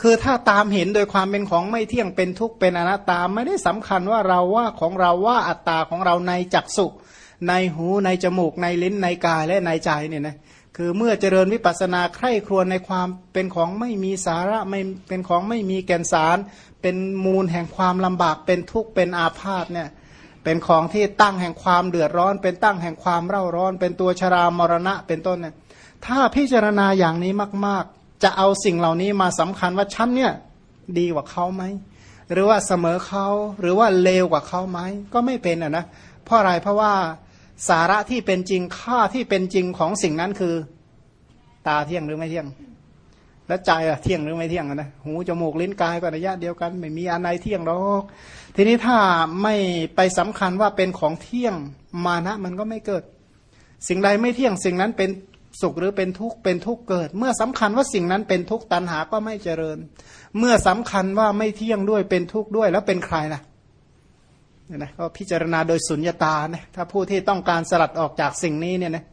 คือถ้าตามเห็นโดยความเป็นของไม่เที่ยงเป็นทุกข์เป็นอนัตตาไม่ได้สำคัญว่าเราว่าของเราว่าอัตตาของเราในจักสุในหูในจมูกในลิ้นในกายและในใจเนี่ยนะคือเมื่อเจริญวิปัสสนาใคร่ครวญในความเป็นของไม่มีสาระไม่เป็นของไม่มีแก่นสาร เป็นมูลแห่งความลำบากเป็นทุกข์เป็นอาพาธเนี่ยเป็นของที่ตั้งแห่งความเดือดร้อน เป็นตั้งแห่งความเร่าร้อน เป็นตัวชรามรณะเป็นต้นเนี่ยถ้าพิจารณาอย่างนี้มากๆ จะเอาสิ่งเหล่านี้มาสำคัญว่าฉันเนี่ยดีกว่าเขาไหมหรือว่าเสมอเขาหรือว่าเลวกว่าเขาไหมก็ไม่เป็นอะนะเพราะอะไรเพราะว่าสาระที่เป็นจริงค่าที่เป็นจริงของสิ่งนั้นคือ ตาเที่ยงหรือไม่เที่ยง แล้วใจอะเที่ยงหรือไม่เที่ยงนะหูจมูกลิ้นกายก็ระยะเดียวกัน ไม่มีอันใดเที่ยงหรอกทีนี้ถ้าไม่ไปสำคัญว่าเป็นของเที่ยงมานะมันก็ไม่เกิด สิ่งใดไม่เที่ยงสิ่งนั้นเป็น สุขหรือเป็นทุกข์เป็นทุกข์เกิด เมื่อสำคัญว่าสิ่งนั้นเป็นทุกข์ตัณหาก็ไม่เจริญ เมื่อสำคัญว่าไม่เที่ยงด้วยเป็นทุกข์ด้วยแล้วเป็นใครล่ะเนี่ยนะก็พิจารณาโดยสุญญตานะถ้าผู้ที่ต้องการสลัดออกจากสิ่งนี้เนี่ยนะ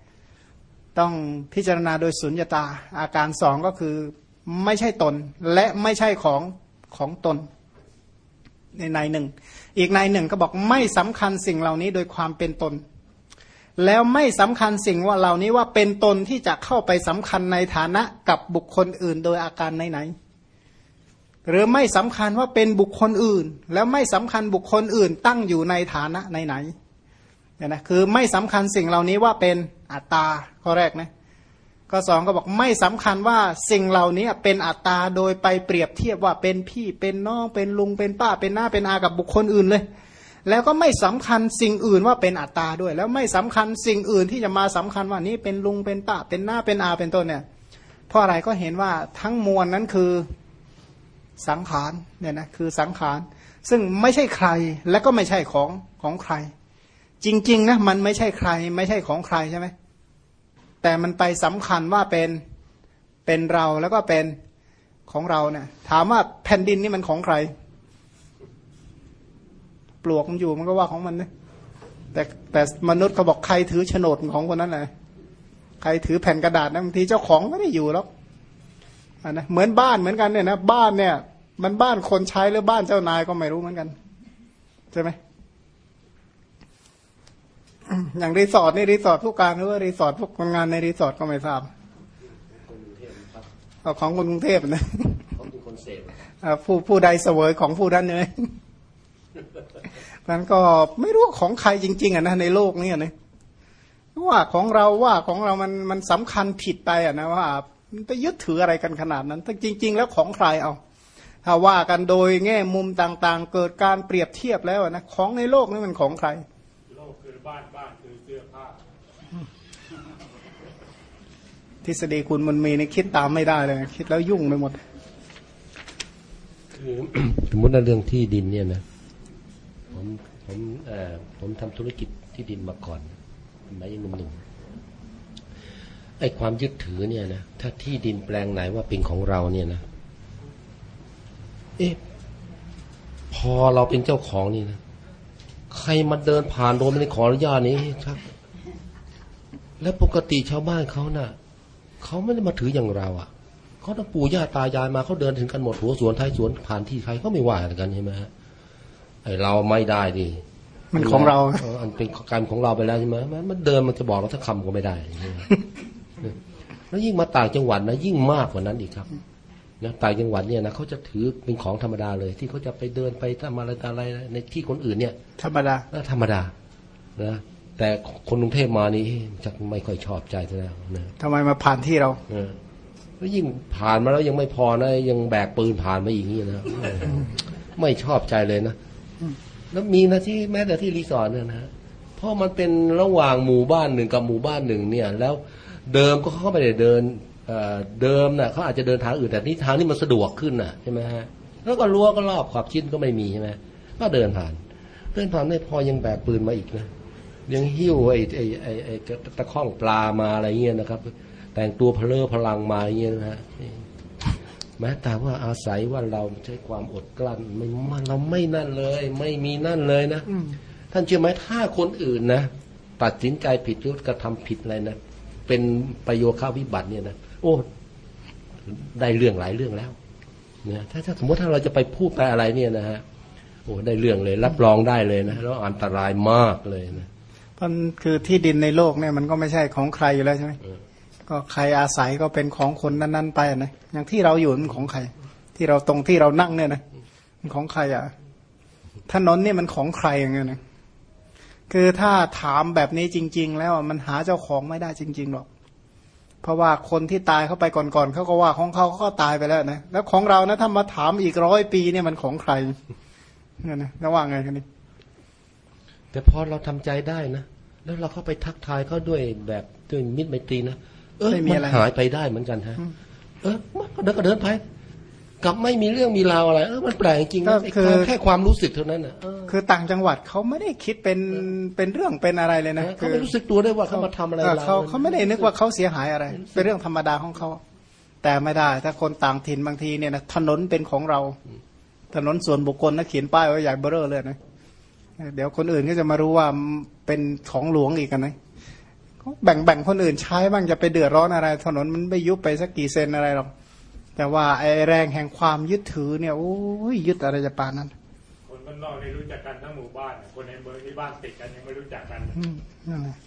ต้องพิจารณาโดยสุญญตา อาการสองก็คือไม่ใช่ตนและไม่ใช่ของของตน ในในหนึ่ง อีกในหนึ่งก็บอกไม่สำคัญสิ่งเหล่านี้โดยความเป็นตน แล้วไม่สำคัญสิ่งว่าเหล่านี้ว่าเป็นตนที่จะเข้าไปสำคัญในฐานะกับบุคคลอื่นโดยอาการไหนๆหรือไม่สำคัญว่าเป็นบุคคลอื่น แล้วไม่สำคัญบุคคลอื่นตั้งอยู่ในฐานะไหนๆเนี่ยนะคือไม่สำคัญสิ่งเหล่านี้ว่าเป็นอัตตาข้อแรกนะข้อสองก็บอกไม่สำคัญว่าสิ่งเหล่านี้เป็นอัตตาโดยไปเปรียบเทียบว่าเป็นพี่เป็นน้องเป็นลุงเป็นป้าเป็นหน้าเป็นอากับบุคคลอื่นเลย แล้วก็ไม่สำคัญสิ่งอื่นว่าเป็นอัตตาด้วย แล้วไม่สำคัญสิ่งอื่นที่จะมาสำคัญว่านี้เป็นลุงเป็นป้าเป็นหน้าเป็นอาเป็นต้นเนี่ยเพราะอะไรก็เห็นว่าทั้งมวลนั้นคือสังขารเนี่ยนะคือสังขารซึ่งไม่ใช่ใครและก็ไม่ใช่ของของใคร จริง ๆ นะมันไม่ใช่ใคร ไม่ใช่ของใครใช่ไหมแต่มันไปสำคัญว่าเป็นเป็นเราแล้วก็เป็นของเราเนี่ยถามว่าแผ่นดินนี่มันของใคร ปลวกมันอยู่มันก็ว่าของมันนะแต่แต่มนุษย์เขาบอกใครถือโฉนดของคนนั้นเลยใครถือแผ่นกระดาษนะบางทีเจ้าของไม่ได้อยู่หรอกอันนะเหมือนบ้านเหมือนกันเนี่ยนะบ้านเนี่ย มันบ้านคนใช้หรือบ้านเจ้านายก็ไม่รู้เหมือนกันใช่ไหมอย่างรีสอร์ทนี่รีสอร์ทผู้การหรือว่ารีสอร์ทพวกคนงานในรีสอร์ทก็ไม่ทราบของคนกรุงเทพนะของคนเสพผู้ผู้ใดเสวยของผู้นั้นเลย นั้นก็ไม่รู้ของใครจริง ๆอะนะในโลกนี้นะว่าของเราว่าของเรามันมันสำคัญผิดไปอะนะว่าไปยึดถืออะไรกันขนาดนั้นแต่จริง ๆ แล้วของใครเอาถ้าว่ากันโดยแง่มุมต่างๆ เกิดการเปรียบเทียบแล้วนะของในโลกนี่มันของใคร โลกคือบ้านบ้านคือเสื้อผ้าทฤษฎีคุณมันมีในคิดตามไม่ได้เลย คิดแล้วยุ่งไปหมด คือสมมติในเรื่องที่ดินเนี่ยนะ ผมผมเอ่อผมทำธุรกิจที่ดินมาก่อนมายังหนุ่มๆไอ้ความยึดถือเนี่ยนะถ้าที่ดินแปลงไหนว่าเป็นของเราเนี่ยนะเอ๊ะพอเราเป็นเจ้าของนี่นะใครมาเดินผ่านโดยไม่ได้ขออนุญาตนี้ครับแล้วปกติชาวบ้านเขานะ่ะเขาไม่ได้มาถืออย่างเราอะ่ะเขาต้องปู่ย่าตายายมาเขาเดินถึงกันหมดหัวสวนท้ายสวนผ่านที่ใครเขาไม่ว่ากันใช่ไหมฮะ เราไม่ได้ดิมันของเราอันเป็นการของเราไปแล้วใช่ไหมมันเดินมันจะบอกเราถ้าคำก็ไม่ได้ แล้วยิ่งมาต่างจังหวัดนะยิ่งมากกว่านั้นอีกครับนะต่างจังหวัดเนี่ยนะเขาจะถือเป็นของธรรมดาเลย ที่เขาจะไปเดินไปทำอะไรอะไรในที่คนอื่นเนี่ย ธรรมดาธรรมดานะแต่คนกรุงเทพมานี่จะไม่ค่อยชอบใจแล้วนะทำไมมาผ่านที่เราเออแล้วยิ่งผ่านมาแล้วยังไม่พอนะยังแบกปืนผ่านมาอีกนี่นะไม่ชอบใจเลยนะ แล้วมีนะที่แม้แต่ที่รีสอร์ทเนี่ยนะเพราะมันเป็นระหว่างหมู่บ้านหนึ่งกับหมู่บ้านหนึ่งเนี่ย แล้วเดิมก็เข้าไม่ได้เดินเดิมน่ะเขาอาจจะเดินทางอื่นแต่นี่ทางนี้มันสะดวกขึ้นน่ะใช่ไหมฮะแล้วก็รั้วก็รอบขอบชิดก็ไม่มีใช่ไหมก็เดินผ่านเดินผ่านไม่พอยังแบกปืนมาอีกนะยังหิ้วไอ้ไอ้ไอ้ไอ้ตะข้องปลามาอะไรเงี้ยนะครับ แต่งตัวเพลอพลังมาอย่างเงี้ยนะฮะ แม้แต่ว่าอาศัยว่าเราใช้ความอดกลั้นไม่เราไม่นั่นเลย ไม่มีนั่นเลยนะท่านเชื่อไหมถ้าคนอื่นนะตัดสินใจผิดหรือกระทำผิดอะไรนะเป็นประโยชน์ข้าวิบัติเนี่ยนะโอ้ได้เรื่องหลายเรื่องแล้วเนี่ยถ้าถ้าสมมติถ้าเราจะไปพูดไปอะไรเนี่ยนะฮะโอ้ได้เรื่องเลย รับรองได้เลยนะแล้วอันตรายมากเลยนะมันคือที่ดินในโลกเนี่ยมันก็ไม่ใช่ของใครอยู่แล้วใช่ไหมเออ ก็ใครอาศัยก็เป็นของคนนั้นๆไปนะอย่างที่เราอยู่มันของใคร ที่เราตรงที่เรานั่งเนี่ยนะมันของใครอะถนนเนี่ยมันของใครอย่างเงี้ยนะคือถ้าถามแบบนี้จริง ๆ แล้วมันหาเจ้าของไม่ได้จริง ๆหรอก เพราะว่าคนที่ตายเข้าไปก่อนๆเขาก็ว่าของเขาเขาก็ตายไปแล้วนะแล้วของเรานะถ้ามาถามอีกร้อยปีเนี่ยมันของใครเนี่ยนะแล้วว่าไงกันนี่แต่พอเราทำใจได้นะแล้วเราเข้าไปทักทายเขาด้วยแบบด้วยมิตรไมตรีนะ เออมันหายไปได้เหมือนกันฮะ เออมันก็เดินก็เดินไปกลับไม่มีเรื่องมีราวอะไรเออมันแปลกจริงนะไอ้ความแค่ความรู้สึกเท่านั้นนะเออคือต่างจังหวัดเขาไม่ได้คิดเป็นเป็นเรื่องเป็นอะไรเลยนะเขาไม่รู้สึกตัวได้วยว่าเขามาทำอะไรเออเราเขาเขาไม่ได้นึกว่าเขาเสียหายอะไร เป็นเรื่องธรรมดาของเขา แต่ไม่ได้ ถ้าคนต่างถิ่นบางทีเนี่ยนะถนนเป็นของเรา ถนนส่วนบุคคลนะเขียนป้ายไว้ใหญ่เบ้อเร่อเลยนะเดี๋ยวคนอื่นก็จะมารู้ว่าเป็นของหลวงอีกกันนะเขา แบ่งแบ่งคนอื่นใช้บ้างจะไปเดือดร้อนอะไร ถนนมันไม่ยุบไปสักกี่เซนอะไรหรอก แต่ว่าไอ้แรงแห่งความยึดถือเนี่ยโอ้ยยึดอะไรจะปานนั้น คนบ้านนอกนี่รู้จักกันทั้งหมู่บ้าน คนในเมืองที่บ้านติดกันยังไม่รู้จักกันอืมนั่นแหละ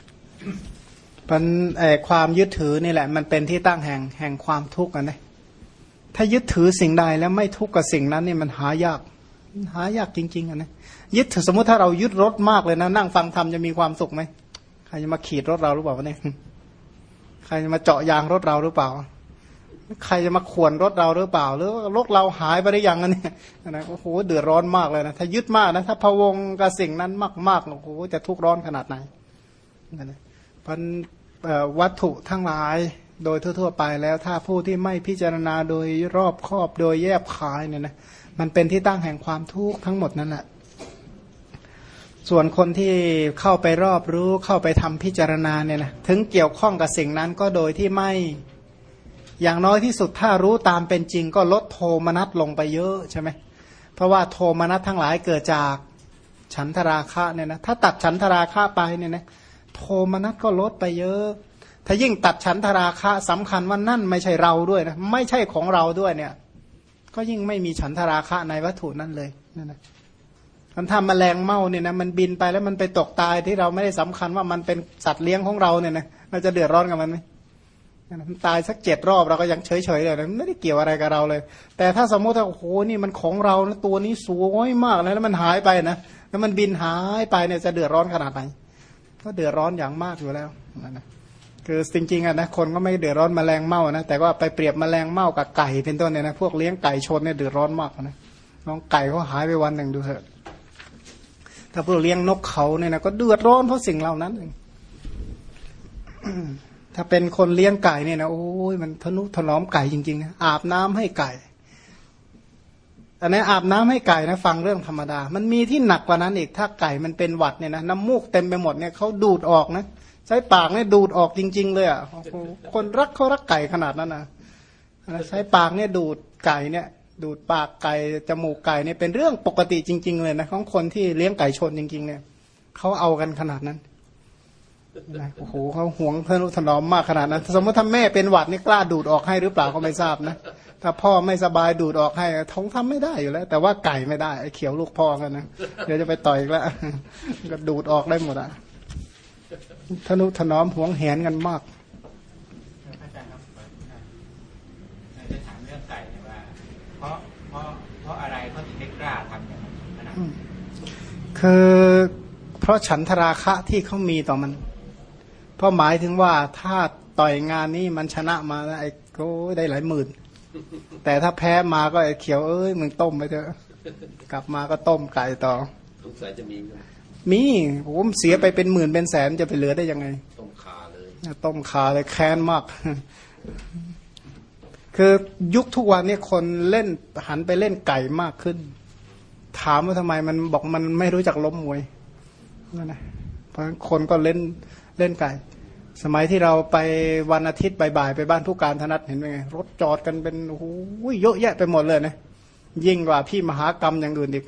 มันเออความยึดถือนี่แหละ มันเป็นที่ตั้งแห่งแห่งความทุกข์กันนะถ้ายึดถือสิ่งใดแล้วไม่ทุกข์กับสิ่งนั้นนี่มันหายากมันหายากจริง ๆอะนะยึดถือสมมติถ้าเรายึดรถมากเลยนะ นั่งฟังธรรมจะมีความสุขไหม ใครจะมาขีดรถเราหรือเปล่าวะเนี่ยใครจะมาเจาะยางรถเราหรือเปล่า ใครจะมาข่วนรถเราหรือเปล่า หรือว่ารถเราหายไปได้ยังนเนี่ยนะโอ้โหเดือดร้อนมากเลยนะถ้ายึดมากนะถ้าพะวงกับสิ่งนั้นมากๆโอ้โหจะทุกข์ร้อนขนาดไหนนะพราะเอ่อวัตถุทั้งหลายโดยทั่ว ๆ ไปแล้วถ้าผู้ที่ไม่พิจารณาโดยรอบคอบโดยแยบคายเนี่ยนะมันเป็นที่ตั้งแห่งความทุกข์ทั้งหมดนั่นแหละ ส่วนคนที่เข้าไปรอบรู้เข้าไปทำพิจารณาเนี่ยนะถึงเกี่ยวข้องกับสิ่งนั้นก็โดยที่ไม่ อย่างน้อยที่สุดถ้ารู้ตามเป็นจริง ก็ลดโทมนัสลงไปเยอะใช่ไหมเพราะว่าโทมนัสทั้งหลายเกิดจากฉันทราคะเนี่ยนะถ้าตัดฉันทราคะไปเนี่ยนะโทมนัสก็ลดไปเยอะ ถ้ายิ่งตัดฉันทราคะสำคัญว่านั่นไม่ใช่เราด้วยนะไม่ใช่ของเราด้วยเนี่ย ก็ยิ่งไม่มีฉันทราคะในวัตถุนั้นเลยนั่นนะ มันทำแมลงเม่าเนี่ยนะมันบินไปแล้วมันไปตกตายที่เราไม่ได้สำคัญว่ามันเป็นสัตว์เลี้ยงของเราเนี่ยนะเราจะเดือดร้อนกับมันไหมมันตายสักเจ็ดรอบเราก็ยังเฉยๆเลยนะไม่ได้เกี่ยวอะไรกับเราเลย แต่ถ้าสมมติว่าโอ้โหนี่มันของเรานะตัวนี้สวยมากเลยแล้วมันหายไปนะแล้วมันบินหายไปเนี่ยจะเดือดร้อนขนาดไหนก็เดือดร้อนอย่างมากอยู่แล้วนั่นนะคือจริงๆอะนะคนก็ไม่เดือดร้อนแมลงเม่านะแต่ว่าไปเปรียบแมลงเม่ากับไก่เป็นต้นเนี่ยนะพวกเลี้ยงไก่ชนเนี่ยเดือดร้อนมากนะน้องไก่เขาหายไปวันหนึ่งดูเถอะ ถ้าพวกเลี้ยงนกเขาเนี่ยนะก็เดือดร้อนเพราะสิ่งเหล่านั้นเองถ้าเป็นคนเลี้ยงไก่เนี่ยนะโอ้ยมันทนุถนอมไก่จริงๆนะอาบน้ำให้ไก่ อันนี้อาบน้ำให้ไก่นะ ฟังเรื่องธรรมดา มันมีที่หนักกว่านั้นอีกถ้าไก่มันเป็นหวัดเนี่ยนะน้ำมูกเต็มไปหมดเนี่ยเขาดูดออกนะใช้ปากเนี่ยดูดออกจริง ๆ เลยอะคนรักเขารักไก่ขนาดนั้นนะใช้ปากเนี่ยดูดไก่เนี่ย ดูดปากไก่จมูกไก่เนี่ยเป็นเรื่องปกติจริง ๆ เลยนะของคนที่เลี้ยงไก่ชนจริง ๆ เนี่ยเขาเอากันขนาดนั้นนะโอ้โหเขาหวงทนุถนอมมากขนาดนั้น สมมติถ้าแม่เป็นหวัดนี่กล้าดูดออกให้หรือเปล่าก็ไม่ทราบนะถ้าพ่อไม่สบายดูดออกให้ท้องทำไม่ได้อยู่แล้ว แต่ว่าไก่ไม่ได้ไอ้เขียวลูกพ่อกันนะเดี๋ยวจะไปต่อยอีกแล้วก็ดูดออกได้หมดอะทนุถนอมหวงแหนกันมาก อาจารย์ครับจะถามเรื่องไก่เนี่ยว่า เพราะเพ ราะเพราะอะไรเขาถึงได้กล้าทำอย่างนั้นขนาดนั้นคือเพราะฉันทราคะที่เขามีต่อมัน เพราะหมายถึงว่าถ้าต่อยงานนี้มันชนะมาแล้วไอ้ก็ได้หลายหมื่น แต่ถ้าแพ้มาก็ไอ้เขียวเอ้ยมึงต้มไปเถอะกลับมาก็ต้มไก่ต่อสงสัยจะมีมีผมเสียไปเป็นหมื่นเป็นแสนจะไปเหลือได้ยังไง ต้มคาเลยต้มขาเลยแค้นมาก คือยุคทุกวันนี้คนเล่นหันไปเล่นไก่มากขึ้น ถามว่าทำไมมันบอกมันไม่รู้จักล้มมวยนั่นนะเพราะฉะนั้นคนก็เล่นเล่นไก่ สมัยที่เราไปวันอาทิตย์บ่ายๆไปบ้านผู้การธนัดเห็นไหมไงรถจอดกันเป็นโอ้โหเยอะแยะไปหมดเลยนะยิ่งกว่าพี่มหากรรมอย่างอื่นอีก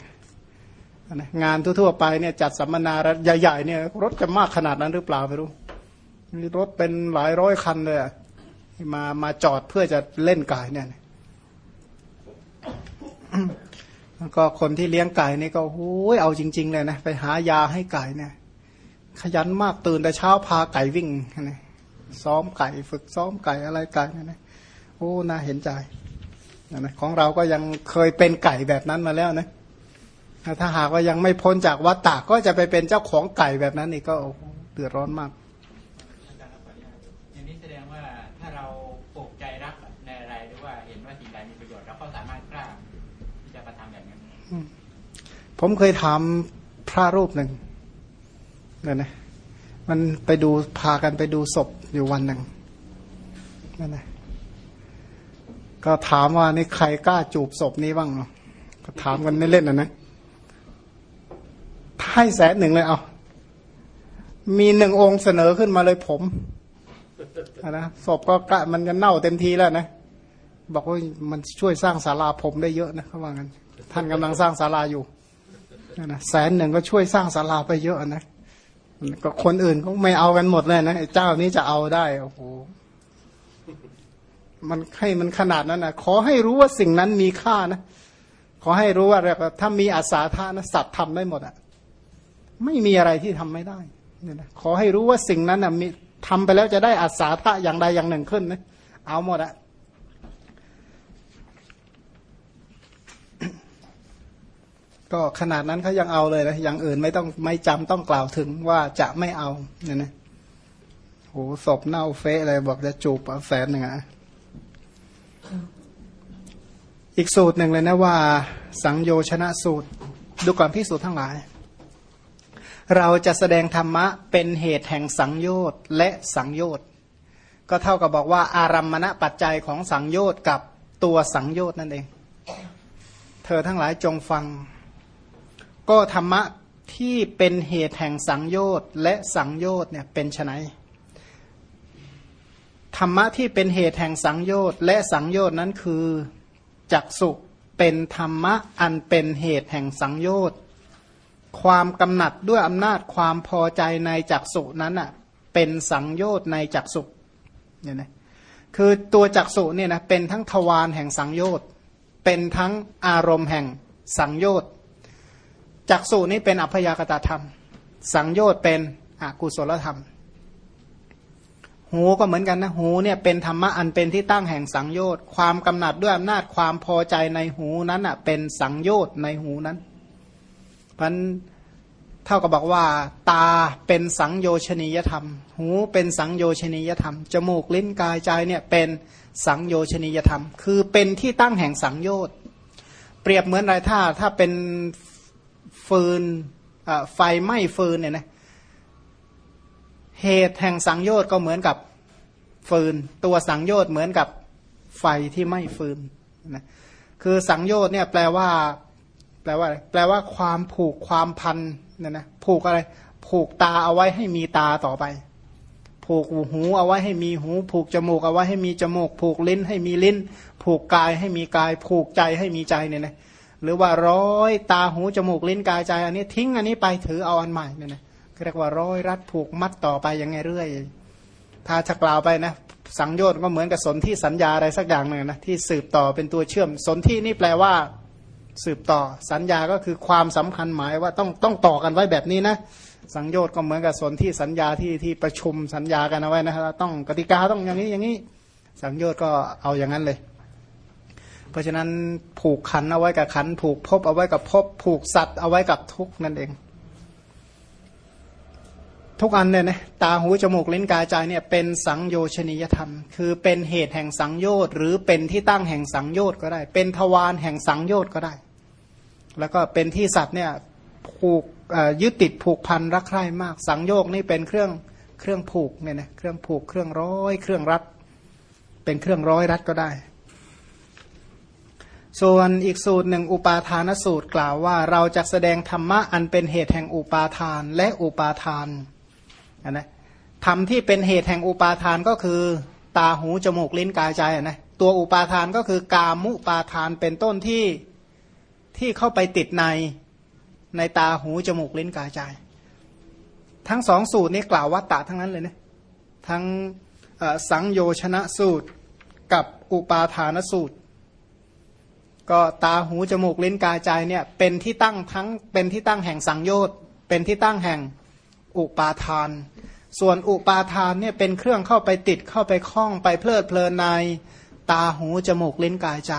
นะงานทั่วๆไปเนี่ยจัดสัมมนาใหญ่ๆเนี่ย รถจะมากขนาดนั้นหรือเปล่าไม่รู้มีรถเป็นหลายร้อยคันเลยอะ ที่มามาจอดเพื่อจะเล่นไกายเนี่ยแล้วก็คนที่เลี้ยงไก่นี่ก็โอ้ยเอาจริง ๆ เลยนะไปหายาให้ไก่เนี่ย ขยันมากตื่นแต่เช้าพาไก่วิ่งนะซ้อมไก่ฝึกซ้อมไก่อะไรไก่นะโอ้น่าเห็นใจนะของเราก็ยังเคยเป็นไก่แบบนั้นมาแล้วนะถ้าหากว่ายังไม่พ้นจากวัฏฏะก็จะไปเป็นเจ้าของไก่แบบนั้นนี่ก็เดือดร้อนมาก ผมเคยถามพระรูปหนึ่งเนี่ยนะ มันไปดูพากันไปดูศพอยู่วันหนึ่งนั่นนะก็ถามว่านี่ใครกล้าจูบศพนี้บ้างเนาะก็ถามกันเล่นๆนะนะให้แสนหนึ่งเลยเอามีหนึ่งองค์เสนอขึ้นมาเลยผมนะศพก็กะมันจะเน่าเต็มทีแล้วนะ บอกว่ามันช่วยสร้างศาลาผมได้เยอะนะเขาว่างั้น ท่านกำลังสร้างศาลาอยู่นั่นะแสนหนึ่งก็ช่วยสร้างศาลาไปเยอะนะก็คนอื่นก็ไม่เอากันหมดเลยนะเจ้านี้จะเอาได้โอ้โหมันให้มันขนาดนั้นนะขอให้รู้ว่าสิ่งนั้นมีค่านะขอให้รู้ว่าถ้ามีอาสาทานะสัตว์ทำได้หมดอะ่ะไม่มีอะไรที่ทำไม่ได้เนี่ยนะขอให้รู้ว่าสิ่งนั้นนะมีทำไปแล้วจะได้อาสาทะอย่างใดอย่างหนึ่งขึ้นนะเอาหมดอะ ก็ขนาดนั้นเขายังเอาเลยนะอย่างอื่นไม่ต้องไม่จำต้องกล่าวถึงว่าจะไม่เอาเนี่ยนะโหศพเน่าเฟะเลยบอกจะจูบเอาแสนหนึ่งอะอีกสูตรหนึ่งเลยนะว่า สังโยชนะสูตร ดูก่อนพิสูจน์ทั้งหลาย เราจะแสดงธรรมะเป็นเหตุแห่งสังโยชน์และสังโยชน์ก็เท่ากับบอกว่าอารัมมณปัจจัยของสังโยชน์กับตัวสังโยชน์นั่นเอง เธอทั้งหลายจงฟัง ก็ธรรมะที่เป็นเหตุแห่งสังโยชน์และสังโยชน์เนี่ยเป็นไนธรรมะที่เป็นเหตุแห่งสังโยชน์และสังโยชน์นั้นคือจักสุเป็นธรรมะอันเป็นเหตุแห่งสังโยชน์ความกำหนัดด้วยอำนาจความพอใจในจักสุนั้นอะเป็นสังโยชน์ในจักสุเนี่ยนะคือตัวจักสุเนี่ยนะเป็นทั้งทวารแห่งสังโยชน์เป็นทั้งอารมณ์แห่งสังโยชน์ จักสุนี้เป็นอัพยากตธรรม สังโยชน์เป็นอกุศลธรรม หูก็เหมือนกันนะ หูเนี่ยเป็นธรรมะอันเป็นที่ตั้งแห่งสังโยชน์ความกำหนัดด้วยอำนาจความพอใจในหูนั้นอะเป็นสังโยชน์ในหูนั้นพันเท่ากับบอกว่า ตาเป็นสังโยชนียธรรม หูเป็นสังโยชนียธรรม จมูกลิ้นกายใจเนี่ยเป็นสังโยชนียธรรม คือเป็นที่ตั้งแห่งสังโยชน์เปรียบเหมือนไรถ้าถ้าเป็น ฟืนไฟไหม้ฟืนเนี่ยนะเหตุแห่งสังโยชน์ก็เหมือนกับฟืน ตัวสังโยชน์เหมือนกับไฟที่ไหม้ฟืนนะคือสังโยชน์เนี่ยแปลว่า แปลว่า แปลว่าความผูกความพันเนี่ยนะผูกอะไร ผูกตาเอาไว้ให้มีตาต่อไป ผูกหูเอาไว้ให้มีหู ผูกจมูกเอาไว้ให้มีจมูก ผูกลิ้นให้มีลิ้น ผูกกายให้มีกาย ผูกใจให้มีใจเนี่ยนะ หรือว่าร้อยตาหูจมูกลิ้นกายใจ อันนี้ทิ้งอันนี้ไปถือเอาอันใหม่เนี่ยนะเรียกว่าร้อยรัดผูกมัดต่อไปยังไงเรื่อย ถ้าจะกล่าวไปนะสังโยชน์ก็เหมือนกับสนที่สัญญาอะไรสักอย่างหนึ่งนะที่สืบต่อเป็นตัวเชื่อม สนที่นี่แปลว่าสืบต่อสัญญาก็คือความสำคัญหมายว่าต้องต้องต่อกันไว้แบบนี้นะสังโยชน์ก็เหมือนกับสนที่สัญญาที่ที่ประชุมสัญญากันเอาไว้นะต้องกติกาต้องอย่างนี้อย่างนี้ สังโยชน์ก็เอาอย่างนั้นเลย เพราะฉะนั้นผูกขันเอาไว้กับขัน ผูกภพเอาไว้กับภพผูกสัตว์เอาไว้กับทุกนั่นเอง ทุกอันเนี่ยนะตาหูจมูกลิ้นกายใจเนี่ยเป็นสังโยชนียธรรม คือเป็นเหตุแห่งสังโยชน์หรือเป็นที่ตั้งแห่งสังโยชน์ก็ได้ เป็นทวารแห่งสังโยชน์ก็ได้ แล้วก็เป็นที่สัตว์เนี่ยผูกยึดติดผูกพันรักใคร่มาก สังโยกนี่เป็นเครื่องเครื่องผูกเนี่ยนะเครื่องผูกเครื่องร้อย เครื่องรัดเป็นเครื่องร้อยรัดก็ได้ ส่วนอีกสูตรหนึ่งอุปาทานสูตรกล่าวว่า เราจะแสดงธรรมะอันเป็นเหตุแห่งอุปาทานและอุปาทานนะธรรมที่เป็นเหตุแห่งอุปาทานก็คือ ตาหูจมูกลิ้นกายใจนะตัวอุปาทานก็คือกามุปาทานเป็นต้นที่ที่เข้าไปติดในในตาหูจมูกลิ้นกายใจ ทั้งสองสูตรนี้กล่าววัตตะทั้งนั้นเลยนะทั้งสังโยชนะสูตรกับอุปาทานสูตร ก็ตาหูจมูกลิ้นกายใจเนี่ยเป็นที่ตั้งทั้งเป็นที่ตั้งแห่งสังโยชน์เป็นที่ตั้งแห่งอุปาทาน ส่วนอุปาทานเนี่ยเป็นเครื่องเข้าไปติดเข้าไปคล้องไปเพลิดเพลินในตาหูจมูกลิ้นกายใจ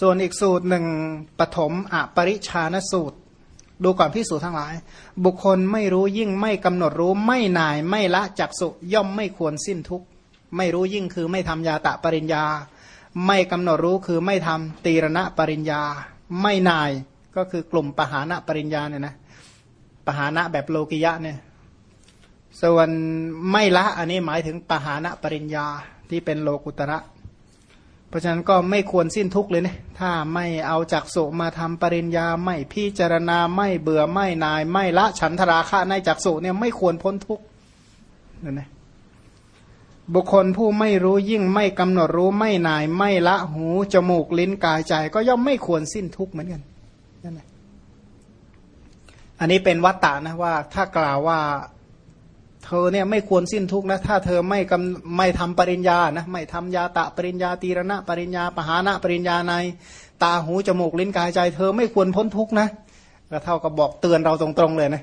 ส่วนอีกสูตรหนึ่งปฐมอปริชานสูตร ดูก่อนพิสูจนทั้งหลาย บุคคลไม่รู้ยิ่งไม่กำหนดรู้ไม่นายไม่ละจักสุย่อมไม่ควรสิ้นทุกข์ไม่รู้ยิ่งคือไม่ทำยาตะปริญญา ไม่กำหนดรู้คือไม่ทำตีรณะปริญญา ไม่นายก็คือกลุ่มปหานะปริญญาเนี่ยนะปหานะแบบโลกิยะเนี่ยส่วนไม่ละอันนี้หมายถึงปหานะปริญญาที่เป็นโลกุตระ เพราะฉะนั้นก็ไม่ควรสิ้นทุกข์เลยนะถ้าไม่เอาจักสุมาทำปริญญาไม่พิจารณาไม่เบื่อไม่นาย ไม่ละฉันทราคะในจักสุเนี่ยไม่ควรพ้นทุกข์นั่นนะ บุคคลผู้ไม่รู้ยิ่งไม่กำหนดรู้ไม่นายไม่ละหูจมูกลิ้นกายใจ ก็ย่อมไม่ควรสิ้นทุกข์เหมือนกันนั่นแหละอันนี้เป็นวัตตะนะว่า ถ้ากล่าวว่าเธอเนี่ยไม่ควรสิ้นทุกข์นะถ้าเธอไม่กำไม่ทำปริญญานะไม่ทำยาตะปริญญาตีรณะ ปริญญาปหานะปริญญาใน ตาหูจมูกลิ้นกายใจ เธอไม่ควรพ้นทุกข์นะก็เท่ากับบอกเตือนเราตรงๆเลยนะ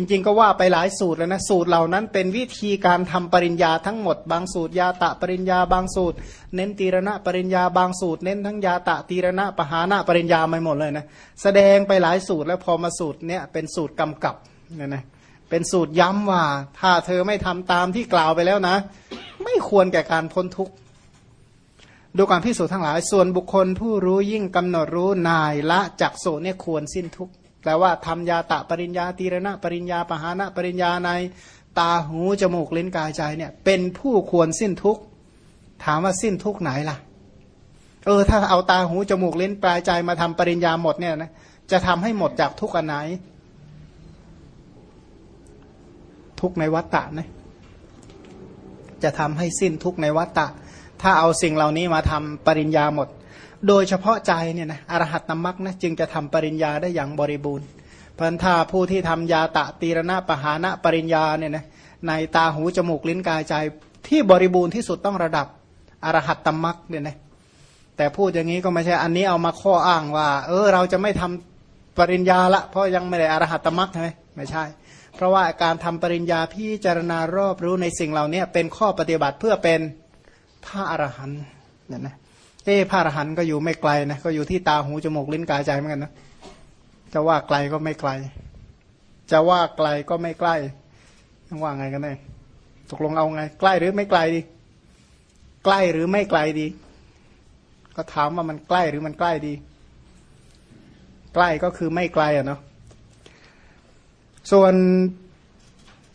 จริงๆก็ว่าไปหลายสูตรแล้วนะสูตรเหล่านั้นเป็นวิธีการทำปริญญาทั้งหมด บางสูตรยาตะปริญญาบางสูตร เน้นตีรณะปริญญาบางสูตร เน้นทั้งยาตะตีรณะปหานะปริญญาไม่หมดเลยนะแสดงไปหลายสูตรแล้วพอมาสูตรเนี้ยเป็นสูตรกำกับเนี่ยนะเป็นสูตรย้ำว่า ถ้าเธอไม่ทำตามที่กล่าวไปแล้วนะ ไม่ควรแก่การพ้นทุกข์ดูการพิสูจน์ทั้งหลาย ส่วนบุคคลผู้รู้ยิ่งกำหนดรู้นายละจักโสเนี่ยควรสิ้นทุกข์ แปลว่าทำยาตะปริญญาตีรณะ ปริญญาปหานะปริญญาในตาหูจมูกลิ้นกายใจเนี่ยเป็นผู้ควรสิ้นทุกข์ถามว่าสิ้นทุกข์ไหนล่ะ เออ ถ้าเอาตาหูจมูกลิ้นปลายใจมาทำปริญญาหมดเนี่ยนะจะทำให้หมดจากทุกข์อันไหน ทุกในวัฏฏะนะจะทำให้สิ้นทุกในวัฏฏะถ้าเอาสิ่งเหล่านี้มาทำปริญญาหมด โดยเฉพาะใจเนี่ยนะอรหัตตมรักนะจึงจะทำปริญญาได้อย่างบริบูรณ์พันธาผู้ที่ทำยาตะตีรณะปหานะปริญญาเนี่ยนะในตาหูจมูกลิ้นกายใจที่บริบูรณ์ที่สุดต้องระดับอรหัตตมรักเนี่ยนะแต่พูดอย่างนี้ก็ไม่ใช่อันนี้เอามาข้ออ้างว่า เออเราจะไม่ทำปริญญาละ เพราะยังไม่ได้อรหัตตมรักใช่ไหมไม่ใช่ เพราะว่าการทำปริญญาพิจารณารอบรู้ในสิ่งเหล่านี้เป็นข้อปฏิบัติเพื่อเป็นพระอรหันต์เนี่ยนะ เอ้พระอรหันต์ก็อยู่ไม่ไกลนะก็อยู่ที่ตาหูจมูกลิ้นกายใจเหมือนกันนะจะว่าไกลก็ไม่ไกล จะว่าไกลก็ไม่ใกล้ต้องว่าไงกันแน่ตกลงเอาไง ใกล้หรือไม่ไกลดี ใกล้หรือไม่ไกลดี ก็ถามว่ามันใกล้หรือมันใกล้ดี ใกล้ก็คือไม่ไกลอะเนาะส่วน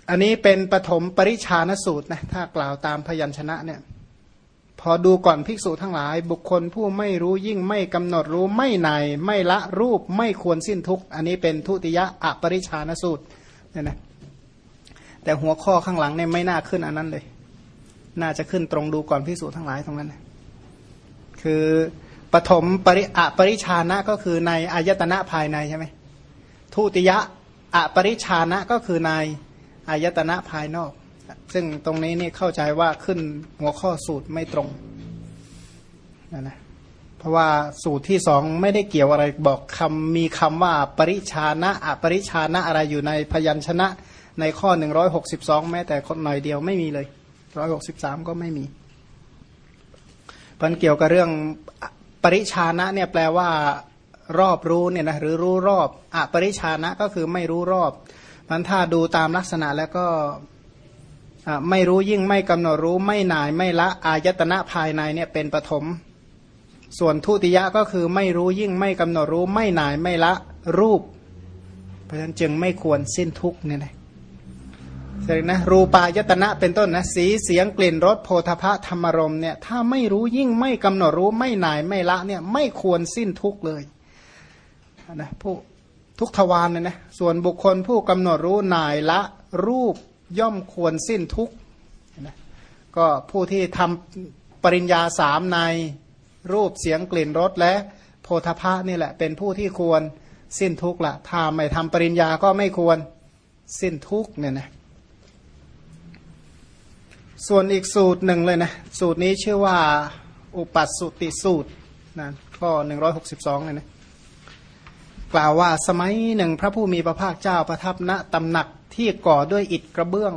อันนี้เป็นปฐมปริชานสูตรนะถ้ากล่าวตามพยัญชนะเนี่ย พอดูก่อนภิกษุทั้งหลาย บุคคลผู้ไม่รู้ยิ่งไม่กำหนดรู้ไม่ในไม่ละรูปไม่ควรสิ้นทุกอันนี้เป็นทุติยะอปริชานสูตรเนี่ยนะแต่หัวข้อข้างหลังเนี่ยไม่น่าขึ้นอันนั้นเลย น่าจะขึ้นตรงดูก่อนภิกษุทั้งหลายตรงนั้นนะคือปฐมปริอปริชานะก็คือในอายตนะภายในใช่ไหมทุติยะอปริชานะก็คือในอายตนะภายนอก ซึ่งตรงนี้นี่เข้าใจว่าขึ้นหัวข้อสูตรไม่ตรงนะนะเพราะว่าสูตรที่สองไม่ได้เกี่ยวอะไรบอกคำมีคำว่าปริชานะอปริชานะอะไรอยู่ในพยัญชนะในข้อหนึ่งร้อยหกสิบสองแม้แต่คนหน่อยเดียวไม่มีเลยร้อยหกสิบสามก็ไม่มีมันเกี่ยวกับเรื่องปริชานะเนี่ยแปลว่ารอบรู้เนี่ยนะหรือรู้รอบอปริชานะก็คือไม่รู้รอบมันถ้าดูตามลักษณะแล้วก็ ไม่รู้ยิ่งไม่กำหนดรู้ไม่นายไม่ละอายตนะภายในเนี่ยเป็นปฐมส่วนทุติยะก็คือไม่รู้ยิ่งไม่กำหนดรู้ไม่นายไม่ละรูป เพราะฉะนั้นจึงไม่ควรสิ้นทุกเนี่ยนะแสดงนะรูปายตนะเป็นต้นนะสีเสียงกลิ่นรสโพธพะธรรมรมเนี่ยถ้าไม่รู้ยิ่งไม่กำหนดรู้ไม่นายไม่ละเนี่ยไม่ควรสิ้นทุกเลยนะผู้ทุกทวารเนี่ยนะส่วนบุคคลผู้กำหนดรู้นายละรูป ย่อมควรสิ้นทุกข์นะก็ผู้ที่ทำปริญญาสามในรูปเสียงกลิ่นรสและโพธพะนี่แหละ เป็นผู้ที่ควรสิ้นทุกข์ละถ้าไม่ทำปริญญาก็ไม่ควรสิ้นทุกข์เนี่ยนะส่วนอีกสูตรหนึ่งเลยนะ สูตรนี้ชื่อว่า อุปัสสุติสูตรนะข้อ162เลยนะกล่าวว่าสมัยหนึ่งพระผู้มีพระภาคเจ้าประทับณตำหนัก ที่ก่อด้วยอิฐกระเบื้อง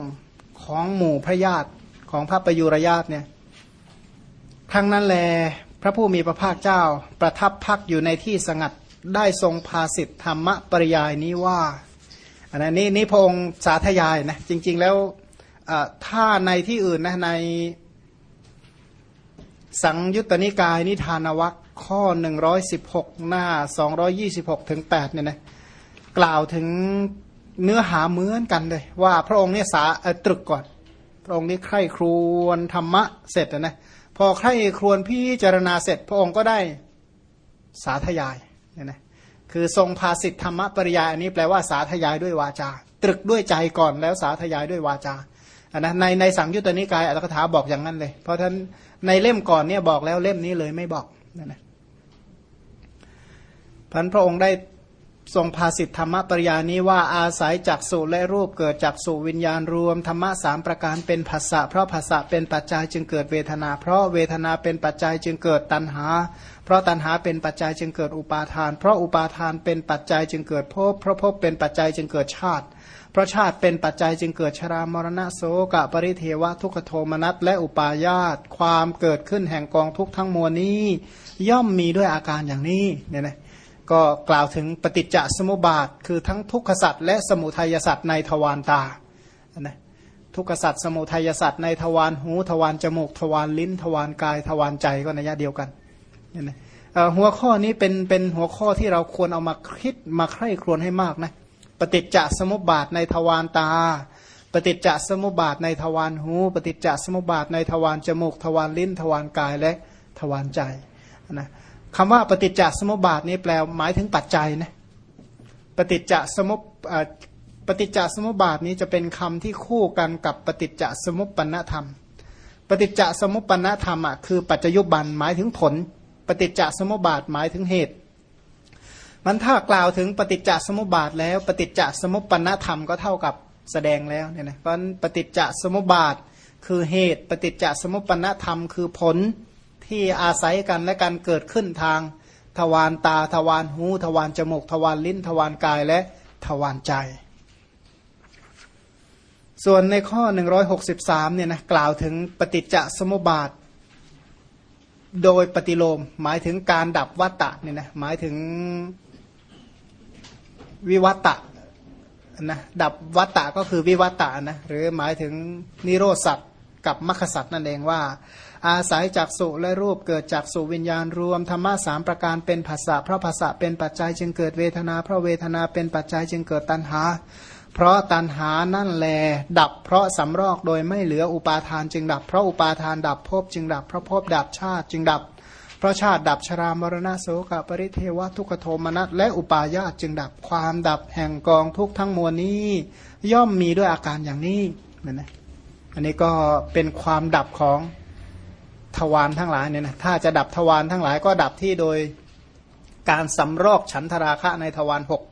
ของหมู่พระญาติของพระประยุรญาติเนี่ยครั้งนั้นแลพระผู้มีพระภาคเจ้าประทับพักอยู่ในที่สงัดได้ทรงภาสิทธธรรมปริยายนี้ว่าอันนี้นี่พงสาธยายนะจริง ๆ แล้วถ้าในที่อื่นนะในสังยุตตนิกายนิทานวัคข้อ 116 หน้า 226 ถึง8เนี่ยนะกล่าวถึง เนื้อหาเหมือนกันเลย ว่าพระองค์เนี่ยสาตรึกก่อน พระองค์นี่ใคร่ครวญธรรมะเสร็จนะพอใคร่ครวญพิจารณาเสร็จ พระองค์ก็ได้สาธยายเนี่ยนะคือทรงภาสิทธธรรมปริยายอันนี้แปลว่าสาธยายด้วยวาจา ตรึกด้วยใจก่อนแล้วสาธยายด้วยวาจาอันนะในในสังยุตตนิกายอัตถกถาบอกอย่างนั้นเลย เพราะท่านในเล่มก่อนเนี่ยบอกแล้วเล่มนี้เลยไม่บอกนั่นนะพันพระองค์ได้ ทรงภาสิทธธรรมปริยานี้ว่าอาศัยจักสุและรูปเกิดจากสุวิญญาณรวมธรรมะสามประการเป็นภาษะเพราะภาษะเป็นปัจจัยจึงเกิดเวทนา เพราะเวทนาเป็นปัจจัยจึงเกิดตัณหา เพราะตัณหาเป็นปัจจัยจึงเกิดอุปาทาน เพราะอุปาทานเป็นปัจจัยจึงเกิดภพเพราะภพเป็นปัจจัยจึงเกิดชาติ เพราะชาติเป็นปัจจัยจึงเกิดชรามรณะโสกะปริเทวะทุกขโทมนัสและอุปาญาตความเกิดขึ้นแห่งกองทุกทั้งมวลนี้ ย่อมมีด้วยอาการอย่างนี้เนี่ยนะ ก็กล่าวถึงปฏิจจสมุปบาท คือทั้งทุกขสัตว์และสมุทัยสัตว์ในทวารตานะทุกขสัตว์สมุทัยสัตว์ในทวารหูทวารจมูกทวารลิ้น ทวารกายทวารใจก็ในยะเดียวกันเนี่ยนะหัวข้อนี้เป็นเป็นหัวข้อที่เราควรเอามาคิดมาใคร่ครวญให้มากนะปฏิจจสมุปบาทในทวารตา ปฏิจจสมุปบาทในทวารหู ปฏิจจสมุปบาทในทวารจมูก ทวารลิ้น ทวารกายและทวารใจนะ คำว่าปฏิจจสมุปบาทนี้แปลหมายถึงปัจจัยนะปฏิจจสมุปปฏิจจสมุปบาทนี้จะเป็นคำที่คู่กันกับปฏิจจสมุปปนธรรม ปฏิจจสมุปปนธรรมอะคือปัจจยุบันหมายถึงผล ปฏิจจสมุปบาทหมายถึงเหตุ มันถ้ากล่าวถึงปฏิจจสมุปบาทแล้ว ปฏิจจสมุปปนธรรมก็เท่ากับแสดงแล้วเนี่ยนะเพราะปฏิจจสมุปบาทคือเหตุ ปฏิจจสมุปปนธรรมคือผล ที่อาศัยกันและการเกิดขึ้นทางทวารตาทวารหูทวารจมูกทวารลิ้นทวารกายและทวารใจ ส่วนในข้อ 163เนี่ยนะกล่าวถึงปฏิจจสมุปบาท โดยปฏิโลมหมายถึงการดับวัตตะเนี่ยนะหมายถึงวิวัตตะนะดับวัตตะก็คือวิวัตตะนะหรือหมายถึงนิโรสัตกับมรรคสัตนั่นเองว่า อาศัยจากสุและรูปเกิดจากสุวิญญาณรวมธรรมะสามประการเป็นภาษาเพราะภาษาเป็นปัจจัยจึงเกิดเวทนา เพราะเวทนาเป็นปัจจัยจึงเกิดตัณหา เพราะตัณหานั่นแล ดับเพราะสำรอกโดยไม่เหลืออุปาทานจึงดับ เพราะอุปาทานดับภพจึงดับ เพราะภพดับชาติจึงดับ เพราะชาติดับชรามรณะโสกปริเทวทุกขโทมนัสและอุปาญาตจึงดับความดับแห่งกองทุกทั้งมวลนี้ ย่อมมีด้วยอาการอย่างนี้นั่นนะอันนี้ก็เป็นความดับของ ทวารทั้งหลายเนี่ยนะถ้าจะดับทวารทั้งหลายก็ดับที่โดยการสำรอกฉันทราคะในทวารหก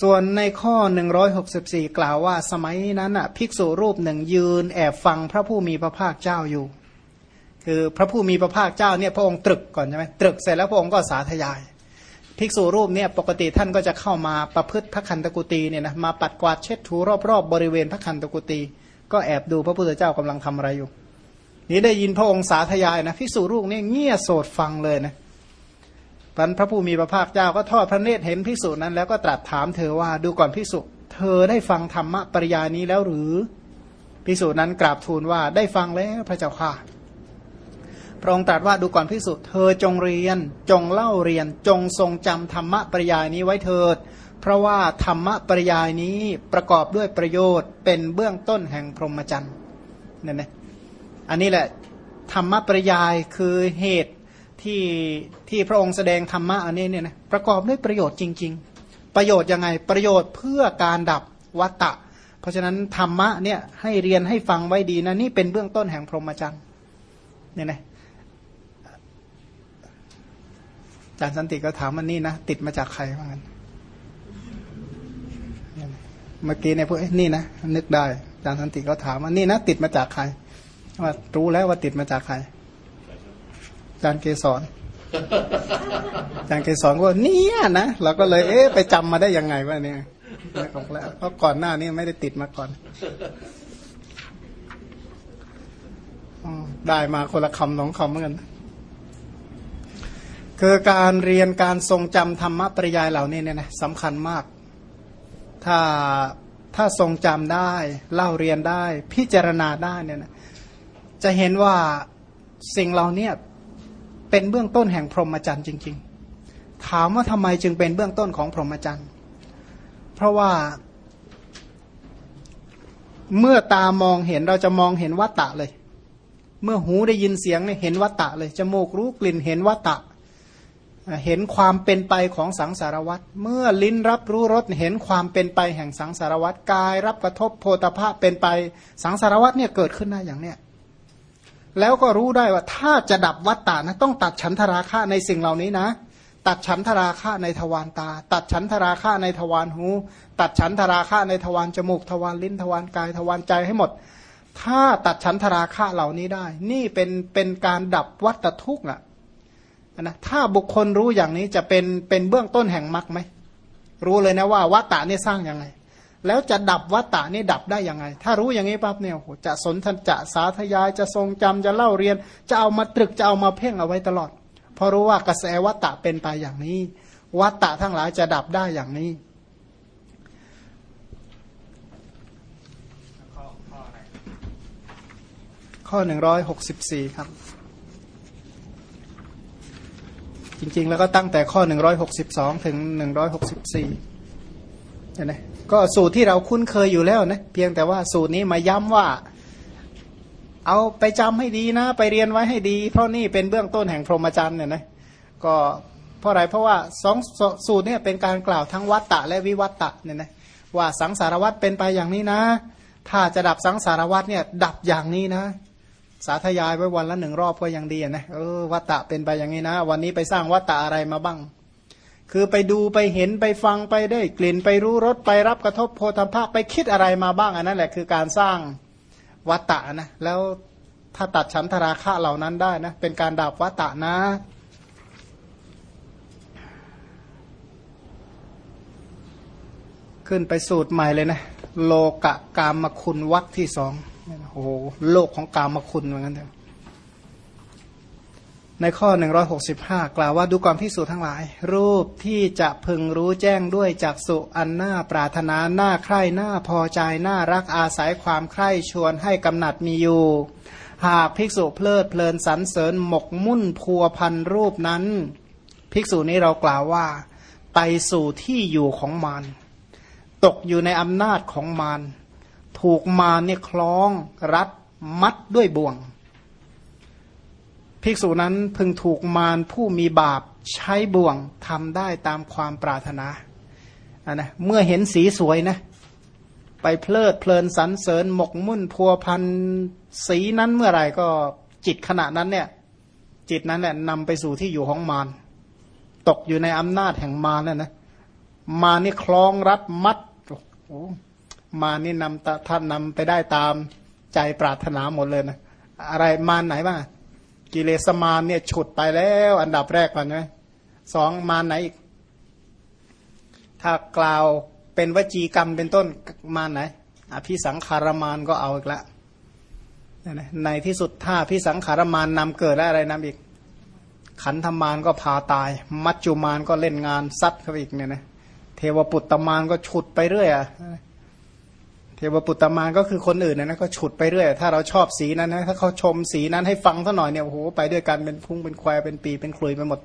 ส่วนในข้อ 164 กล่าวว่าสมัยนั้นอะภิกษุรูปหนึ่งยืนแอบฟังพระผู้มีพระภาคเจ้าอยู่ คือพระผู้มีพระภาคเจ้าเนี่ยพระองค์ตรึกก่อนใช่ไหมตรึกเสร็จแล้วพระองค์ก็สาธยาย ภิกษุรูปเนี่ยปกติท่านก็จะเข้ามาประพฤติพระคันตกุตีเนี่ยนะมาปัดกวาดเช็ดถูรอบๆบริเวณพระคันตกุตีก็แอบดูพระพุทธเจ้ากำลังทำอะไรอยู่ นี่ได้ยินพระองค์สาธยายนะพิสูรูปนี่เงี่ยโสดฟังเลยนะพันพระผู้มีพระภาคเจ้าก็ทอดพระเนตรเห็นพิสูจนั้น แล้วก็ตรัสถามเธอว่าดูก่อนพิสูจเธอได้ฟังธรรมะปริยานี้แล้วหรือพิสูจนั้นกราบทูลว่าได้ฟังแล้วพระเจ้าค่ะ พระองค์ตรัสว่าดูก่อนพิสูจเธอจงเรียน จงเล่าเรียน จงทรงจำธรรมะปริยานี้ไว้เถิด เพราะว่าธรรมะปริยานี้ประกอบด้วยประโยชน์เป็นเบื้องต้นแห่งพรหมจรรย์เนี่ยนะ อันนี้แหละธรรมะปริยายคือเหตุที่ที่พระองค์แสดงธรรมะอันนี้เนี่ยนะประกอบด้วยประโยชน์จริง ๆ ประโยชน์ยังไงประโยชน์เพื่อการดับวัตตะ เพราะฉะนั้นธรรมะเนี่ยให้เรียนให้ฟังไว้ดีนะนี่เป็นเบื้องต้นแห่งพรหมจรรย์เนี่ยนะอาจารย์สันติก็ถามมันนี่นะติดมาจากใครว่างเมื่อกี้ในพวกนี่นะนึกได้อาจารย์สันติก็ถามว่านี่นะติดมาจากใคร ว่ารู้แล้วว่าติดมาจากใครอาจารย์เกสรอาจารย์เกสรก็ว่าเนี่ยนะเราก็เลย เอ๊ะไปจำมาได้ยังไงวะเนี่ยนึกออกแล้วเพราะก่อนหน้านี้ไม่ได้ติดมาก่อนอ๋อได้มาคนละคำสองคำเหมือนกันคือการเรียนการทรงจำธรรมะปริยายเหล่านี้เนี่ยนะสำคัญมาก ถ้าถ้าทรงจำได้ เล่าเรียนได้ พิจารณาได้เนี่ยนะ จะเห็นว่าสิ่งเหล่านี้เป็นเบื้องต้นแห่งพรหมจรรย์จริง ๆ ถามว่าทำไมจึงเป็นเบื้องต้นของพรหมจรรย์ เพราะว่า เมื่อตามองเห็นเราจะมองเห็นวัตตะเลย เมื่อหูได้ยินเสียงเนี่ยเห็นวัตตะเลย จมูกรู้กลิ่นเห็นวัตตะ เห็นความเป็นไปของสังสารวัตเมื่อลิ้นรับรู้รสเห็นความเป็นไปแห่งสังสารวัตกาย รับกระทบโพธภาพเป็นไปสังสารวัตเนี่ยเกิดขึ้นได้อย่างเนี้ย แล้วก็รู้ได้ว่าถ้าจะดับวัตตานะต้องตัดฉันทราคะในสิ่งเหล่านี้นะ ตัดฉันทราคะในทวารตา ตัดฉันทราคะในทวารหู ตัดฉันทราคะในทวารจมูกทวารลิ้นทวารกายทวารใจให้หมด ถ้าตัดฉันทราคะเหล่านี้ได้ นี่เป็นเป็นการดับวัตทุกข์อะนะถ้าบุคคลรู้อย่างนี้จะเป็นเป็นเบื้องต้นแห่งมรรคไหมรู้เลยนะว่าวัตตะนี่สร้างยังไง แล้วจะดับวัตตะนี่ดับได้ยังไง ถ้ารู้อย่างนี้ปั๊บเนี่ยโหจะสนทันจะสาธยายจะทรงจำจะเล่าเรียน จะเอามาตรึกจะเอามาเพ่งเอาไว้ตลอด เพราะรู้ว่ากระแสวัตตะเป็นไปอย่างนี้ วัตตะทั้งหลายจะดับได้อย่างนี้ข้อข้ออะไรข้อหนึ่งร้อยหกสิบสี่ครับ จริงๆแล้วก็ตั้งแต่ข้อหนึ่งร้อยหกสิบสองถึงหนึ่งร้อยหกสิบสี่เห็นไหม ก็สูตรที่เราคุ้นเคยอยู่แล้วนะเพียงแต่ว่าสูตรนี้มาย้ำว่า เอาไปจำให้ดีนะ ไปเรียนไว้ให้ดี เพราะนี่เป็นเบื้องต้นแห่งพรหมจรรย์เนี่ยนะก็เพราะอะไรเพราะว่าสองสสูตรเนี่ยเป็นการกล่าวทั้งวัตตะและวิวัตตะเนี่ยนะว่าสังสารวัตเป็นไปอย่างนี้นะ ถ้าจะดับสังสารวัตเนี่ยดับอย่างนี้นะ สาธยายไว้วันละหนึ่งรอบก็ยังดีนะเออวัตตะเป็นไปอย่างนี้นะ วันนี้ไปสร้างวัตตะอะไรมาบ้าง คือไปดูไปเห็นไปฟังไปได้กลิ่นไปรู้รสไปรับกระทบโพธภาพไปคิดอะไรมาบ้างอันนั้นแหละคือการสร้างวัตตะนะแล้วถ้าตัดชั้นทราคะเหล่านั้นได้นะเป็นการดับวัตตะนะขึ้นไปสูตรใหม่เลยนะ โลกะกามคุณวักที่สองโอ้โหโลกของกามคุณเหมือนกันเถอะ ในข้อ 165 กล่าวว่าดูความพิสูจน์ทั้งหลาย รูปที่จะพึงรู้แจ้งด้วยจากสุอันน่าปรารถนาหน้าใคร่หน้าพอใจหน้ารักอาศัยความใคร่ชวนให้กำหนัดมีอยู่ หากภิกษุเพลิดเพลินสรรเสริญหมกมุ่นพัวพันรูปนั้น ภิกษุนี้เรากล่าวว่า ไปสู่ที่อยู่ของมารตกอยู่ในอำนาจของมารถูกมารเนี่ยคล้องรัดมัดด้วยบ่วง ภิกษุนั้นพึงถูกมารผู้มีบาปใช้บ่วงทำได้ตามความปรารถนาอะนะเมื่อเห็นสีสวยนะไปเพลิดเพลินสรรเสริญหมกมุ่นพัวพันสีนั้นเมื่อไหร่ก็จิตขณะนั้นเนี่ย จิตนั้นแหละนำไปสู่ที่อยู่ของมารตกอยู่ในอำนาจแห่งมารนั่นนะมารนี่คล้องรัดมัดโอ้มานี่นำท่านนำไปได้ตามใจปรารถนาหมดเลยนะอะไรมารไหนบ้าง กิเลสมารเนี่ยฉุดไปแล้ว อันดับแรกก่อนนะสองมารไหนอีก ถ้ากล่าวเป็นวจีกรรมเป็นต้นมารไหนอภิสังขารมารก็เอาอีกล้วในที่สุดถ้าพิสังขารมารนำเกิดแล้อะไรนำอีก ขันธมารก็พาตาย มัจจุมารก็เล่นงานซัดเขาอีกเนี่ยนะเทวปุตตมารก็ฉุดไปเรื่อยอะ ทวปุตตมารก็คือคนอื่นนะนะก็ฉุดไปเรื่อย ถ้าเราชอบสีนั้นนะถ้าเขาชมสีนั้นให้ฟังเท่าหน่อยเนี่ยโอ้โหไปด้วยกันเป็นพุ่งเป็นควายเป็นปีเป็นคลุยไปหมด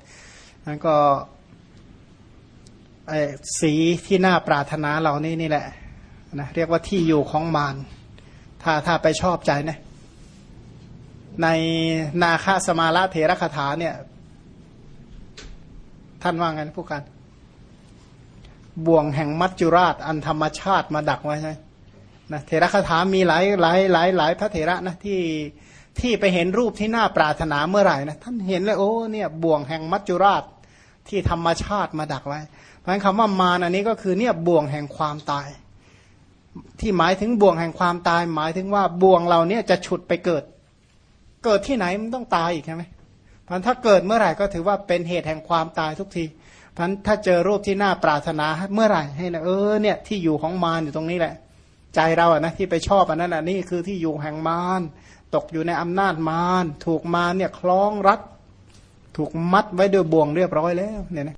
นั้นก็ไอสีที่น่าปรารถนาเหล่านี้นี่แหละนะเรียกว่าที่อยู่ของมารถ้าถ้าไปชอบใจนะในนาคาสมาละเถระคาถาเนี่ย ท่านว่าไงผู้การบ่วงแห่งมัจจุราช อันธรรมชาติมาดักไว้ใช่ นะเถระคาถามีหลายหลายหลายหลายพระเถระนะที่ที่ไปเห็นรูปที่น่าปรารถนาเมื่อไหร่นะท่านเห็นเลยโอ้เนี่ยบ่วงแห่งมัจจุราชที่ธรรมชาติมาดักไว้ เพราะฉะนั้นคำว่ามารอันนี้ก็คือเนี่ยบ่วงแห่งความตาย ที่หมายถึงบ่วงแห่งความตาย หมายถึงว่าบ่วงเราเนี่ยจะฉุดไปเกิด เกิดที่ไหนมันต้องตายอีกใช่ไหมพันถ้าเกิดเมื่อไหร่ก็ถือว่าเป็นเหตุแห่งความตายทุกทีพันถ้าเจอรูปที่น่าปรารถนาเมื่อไหร่ให้นะเออเนี่ยที่อยู่ของมารอยู่ตรงนี้แหละ ใจเราอะนะที่ไปชอบอันนั้นอันนี้คือที่อยู่แห่งมารตกอยู่ในอำนาจมารถูกมารเนี่ยคล้องรัด ถูกมัดไว้ด้วยบ่วงเรียบร้อยแล้วเนี่ยนะ